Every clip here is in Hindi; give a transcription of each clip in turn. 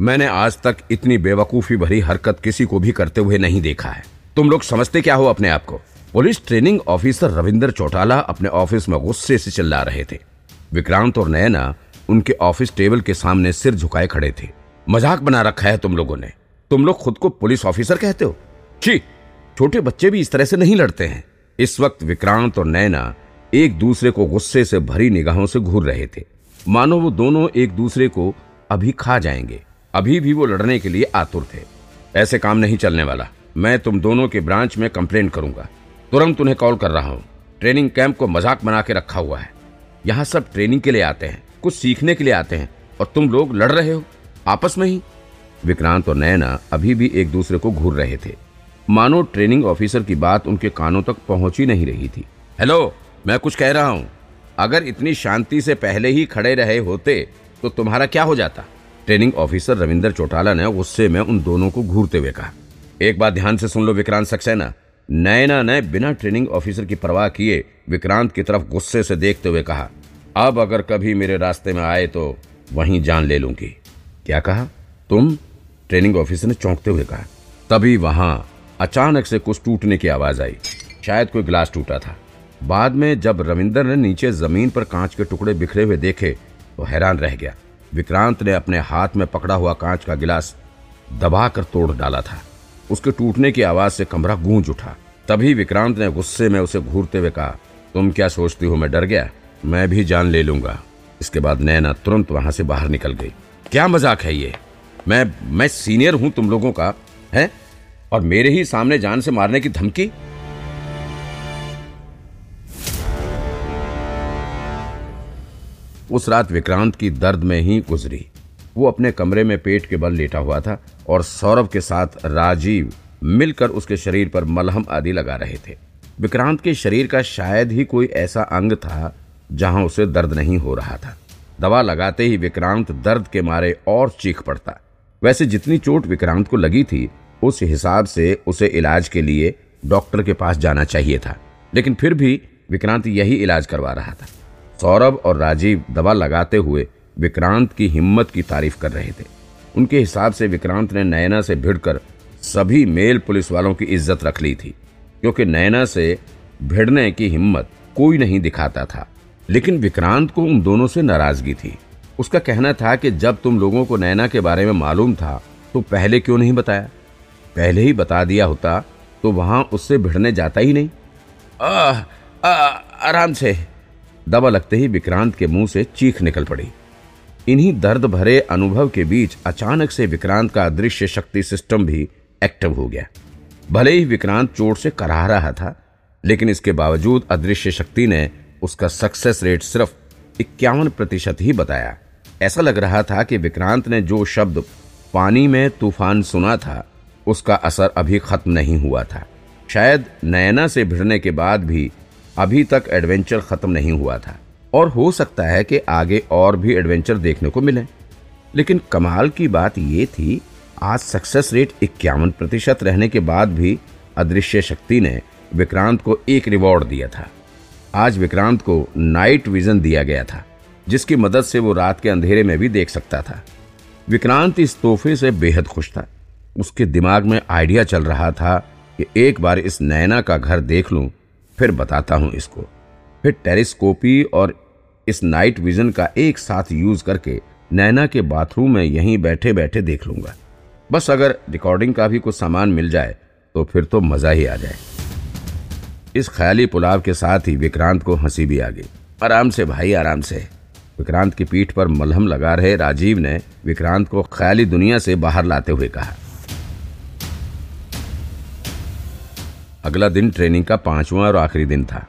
मैंने आज तक इतनी बेवकूफ़ी भरी हरकत किसी को भी करते हुए नहीं देखा है। तुम लोग समझते क्या हो अपने आप को? Police training officer Ravinder Chautala अपने ऑफ़िस में गुस्से से चिल्ला रहे थे। विक्रांत और नयना उनके ऑफ़िस टेबल के सामने सिर झुकाए खड़े थे। मज़ाक बना रखा है तुम लोगों ने। तुम लोग खुद को पुलिस ऑफिसर कहते हो? छी! छोटे बच्चे भी इस तरह से नहीं लड़ते हैं। इस वक्त विक्रांत और नैना एक दूसरे को गुस्से से भरी निगाहों से घूर रहे थे। मानो वो दोनों एक दूसरे को अभी खा जाएँगे। अभी भी वो लड़ने के लिए आतुर थे। ऐसे काम नहीं चलने वाला। मैं तुम दोनों के ब्रांच में कंप्लेंट करूँगा। तुरंत उन्हें कॉल कर रहा हूँ। ट्रेनिंग कैंप को मज़ाक बना के रखा हुआ है। यहाँ सब ट्रेनिंग के लिए आते हैं। कुछ सीखने के लिए आते हैं। और तुम लोग लड़ रहे हो? आपस में ही? विक्रांत और नयना अभी भी एक दूसरे को घूर रहे थे। मानो ट्रेनिंग ऑफिसर की बात उनके कानों तक पहुँच ही नहीं रही थी। हेलो, मैं कुछ कह रहा हूँ। अगर इतनी शांति से पहले ही खड़े रहे होते तो तुम्हारा क्या हो जाता? ट्रेनिंग ऑफिसर रविंदर चौटाला ने गुस्से में उन दोनों को घूरते हुए कहा। एक बात ध्यान से सुन लो, विक्रांत सक्सेना। नयना ने बिना ट्रेनिंग ऑफिसर की परवाह किए विक्रांत की तरफ़ गुस्से से देखते हुए कहा, अब अगर कभी मेरे रास्ते में आए तो वहीं जान ले लूँगी। क्या कहा? तुम? ट्रेनिंग ऑफिसर ने चौंकते हुए कहा। तभी वहाँ अचानक से कुछ टूटने की आवाज़ आई। शायद कोई ग्लास टूटा था। बाद में जब रविंदर ने नीचे ज़मीन पर कांच के टुकड़े बिखरे हुए देखे तो हैरान रह गया। विक्रांत ने अपने हाथ में पकड़ा हुआ कांच का गिलास दबाकर तोड़ डाला था। उसके टूटने की आवाज़ से कमरा गूंज उठा। तभी विक्रांत ने गुस्से में उसे घूरते हुए कहा, तुम क्या सोचती हो? मैं डर गया। मैं भी जान ले लूँगा। इसके बाद नैना तुरंत वहाँ से बाहर निकल गई। क्या मज़ाक है ये? मैं मैं सीनियर हूँ तुम लोगों का, है? और मेरे ही सामने जान से मारने की धमकी? उस रात विक्रांत की दर्द में ही गुजरी। वो अपने कमरे में पेट के बल लेटा हुआ था और सौरभ के साथ राजीव मिलकर उसके शरीर पर मलहम आदि लगा रहे थे। विक्रांत के शरीर का शायद ही कोई ऐसा अंग था जहाँ उसे दर्द नहीं हो रहा था। दवा लगाते ही विक्रांत दर्द के मारे और चीख पड़ता। वैसे जितनी चोट विक्रांत को लगी थी, उस हिसाब से उसे इलाज के लिए डॉक्टर के पास जाना चाहिए था। लेकिन फिर भी विक्रांत यही इलाज करवा रहा था। सौरभ और राजीव दवा लगाते हुए विक्रांत की हिम्मत की तारीफ़ कर रहे थे। उनके हिसाब से विक्रांत ने नयना से भिड़कर सभी मेल पुलिस वालों की इज़्ज़त रख ली थी क्योंकि नयना से भिड़ने की हिम्मत कोई नहीं दिखाता था। लेकिन विक्रांत को उन दोनों से नाराज़गी थी। उसका कहना था कि जब तुम लोगों को नैना के बारे में मालूम था तो पहले क्यों नहीं बताया? पहले ही बता दिया होता तो वहाँ उससे भिड़ने जाता ही नहीं। आ, आ, आराम से। दवा लगते ही विक्रांत के मुँह से चीख निकल पड़ी। इन्हीं दर्द भरे अनुभव के बीच अचानक से विक्रांत का अदृश्य शक्ति सिस्टम भी एक्टिव हो गया। भले ही विक्रांत चोट से कराह रहा था, लेकिन इसके बावजूद अदृश्य शक्ति ने उसका सक्सेस रेट सिर्फ़ इक्यावन प्रतिशत ही बताया। ऐसा लग रहा था कि विक्रांत ने जो शब्द पानी में तूफ़ान सुना था, उसका असर अभी खत्म नहीं हुआ था। शायद नयना से भिड़ने के बाद भी अभी तक एडवेंचर खत्म नहीं हुआ था। और हो सकता है कि आगे और भी एडवेंचर देखने को मिले। लेकिन कमाल की बात यह थी, आज सक्सेस रेट इक्यावन प्रतिशत रहने के बाद भी अदृश्य शक्ति ने विक्रांत को एक रिवॉर्ड दिया था। आज विक्रांत को नाइट विजन दिया गया था, जिसकी मदद से वो रात के अंधेरे में भी देख सकता था। विक्रांत इस तोहफे से बेहद खुश था। उसके दिमाग में आइडिया चल रहा था कि एक बार इस नैना का घर देख लूँ फिर बताता हूँ इसको। फिर टेलीस्कोपी और इस नाइट विजन का एक साथ यूज़ करके नैना के बाथरूम में यहीं बैठे बैठे देख लूँगा। बस अगर रिकॉर्डिंग का भी कुछ सामान मिल जाए तो फिर तो मज़ा ही आ जाए। इस ख्याली पुलाव के साथ ही विक्रांत को हँसी भी आ गई। आराम से भाई, आराम से। विक्रांत की पीठ पर मलहम लगा रहे राजीव ने विक्रांत को ख्याली दुनिया से बाहर लाते हुए कहा अगला दिन ट्रेनिंग का पांचवा और आखिरी दिन था।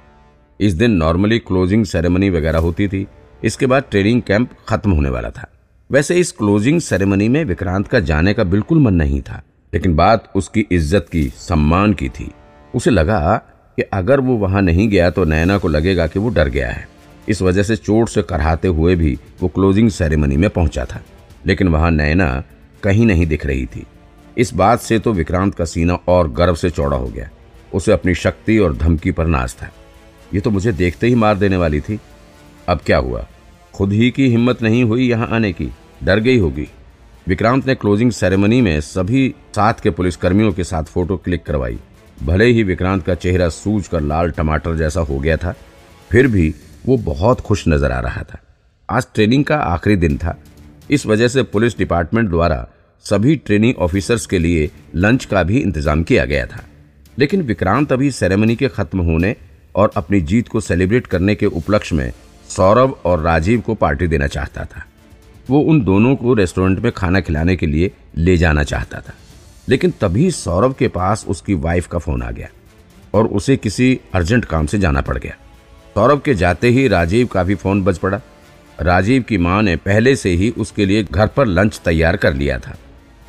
इस दिन नॉर्मली क्लोजिंग सेरेमनी वगैरह होती थी। इसके बाद ट्रेनिंग कैंप खत्म होने वाला था। वैसे इस क्लोजिंग सेरेमनी में विक्रांत का जाने का बिल्कुल मन नहीं था, लेकिन बात उसकी इज़्ज़त की, सम्मान की थी। उसे लगा कि अगर वो वहाँ नहीं गया तो नैना को लगेगा कि वो डर गया है। इस वजह से चोट से कराते हुए भी वो क्लोजिंग सेरेमनी में पहुँचा था। लेकिन वहाँ नैना कहीं नहीं दिख रही थी। इस बात से तो विक्रांत का सीना और गर्व से चौड़ा हो गया। उसे अपनी शक्ति और धमकी पर नाज था। ये तो मुझे देखते ही मार देने वाली थी। अब क्या हुआ? खुद ही की हिम्मत नहीं हुई यहाँ आने की। डर गई होगी। विक्रांत ने क्लोजिंग सेरेमनी में सभी साथ के पुलिसकर्मियों के साथ फ़ोटो क्लिक करवाई। भले ही विक्रांत का चेहरा सूज कर लाल टमाटर जैसा हो गया था, फिर भी वो बहुत खुश नज़र आ रहा था। आज ट्रेनिंग का आखिरी दिन था। इस वजह से पुलिस डिपार्टमेंट द्वारा सभी ट्रेनिंग ऑफिसर्स के लिए लंच का भी इंतज़ाम किया गया था। लेकिन विक्रांत अभी सेरेमनी के खत्म होने और अपनी जीत को सेलिब्रेट करने के उपलक्ष्य में सौरभ और राजीव को पार्टी देना चाहता था। वो उन दोनों को रेस्टोरेंट में खाना खिलाने के लिए ले जाना चाहता था। लेकिन तभी सौरभ के पास उसकी वाइफ का फ़ोन आ गया और उसे किसी अर्जेंट काम से जाना पड़ गया। सौरभ के जाते ही राजीव का भी फ़ोन बज पड़ा। राजीव की माँ ने पहले से ही उसके लिए घर पर लंच तैयार कर लिया था।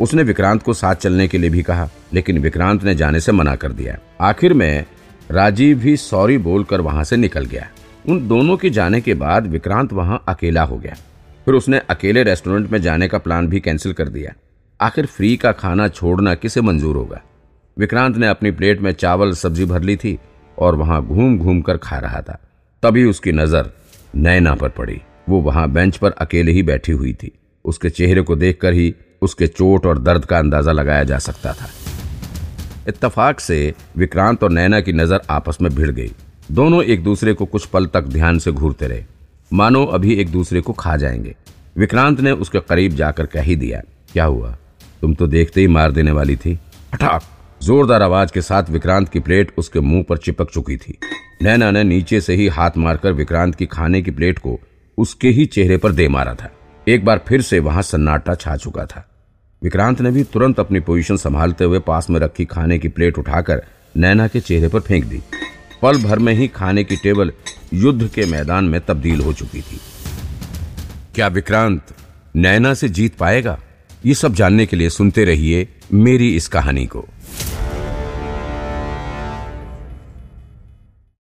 उसने विक्रांत को साथ चलने के लिए भी कहा, लेकिन विक्रांत ने जाने से मना कर दिया। आखिर में राजीव भी सॉरी बोलकर वहाँ से निकल गया। उन दोनों के जाने के बाद विक्रांत वहाँ अकेला हो गया। फिर उसने अकेले रेस्टोरेंट में जाने का प्लान भी कैंसिल कर दिया। आखिर फ्री का खाना छोड़ना किसे मंजूर होगा? विक्रांत ने अपनी प्लेट में चावल, सब्ज़ी भर ली थी और वहाँ घूम घूम कर खा रहा था। तभी उसकी नज़र नैना पर पड़ी। वो वहाँ बेंच पर अकेले ही बैठी हुई थी। उसके चेहरे को देखकर ही उसके चोट और दर्द का अंदाज़ा लगाया जा सकता था। इत्तफाक से विक्रांत और नैना की नज़र आपस में भिड़ गई। दोनों एक दूसरे को कुछ पल तक ध्यान से घूरते रहे। मानो अभी एक दूसरे को खा जाएँगे। विक्रांत ने उसके करीब जाकर कह ही दिया, क्या हुआ? तुम तो देखते ही मार देने वाली थी। हठाक जोरदार आवाज़ के साथ विक्रांत की प्लेट उसके मुँह पर चिपक चुकी थी। नैना ने नीचे से ही हाथ मारकर विक्रांत की खाने की प्लेट को उसके ही चेहरे पर दे मारा था। एक बार फिर से वहाँ सन्नाटा छा चुका था। विक्रांत ने भी तुरंत अपनी पोजीशन संभालते हुए पास में रखी खाने की प्लेट उठाकर नैना के चेहरे पर फेंक दी। पल भर में ही खाने की टेबल युद्ध के मैदान में तब्दील हो चुकी थी। क्या विक्रांत नैना से जीत पाएगा? ये सब जानने के लिए सुनते रहिए मेरी इस कहानी को।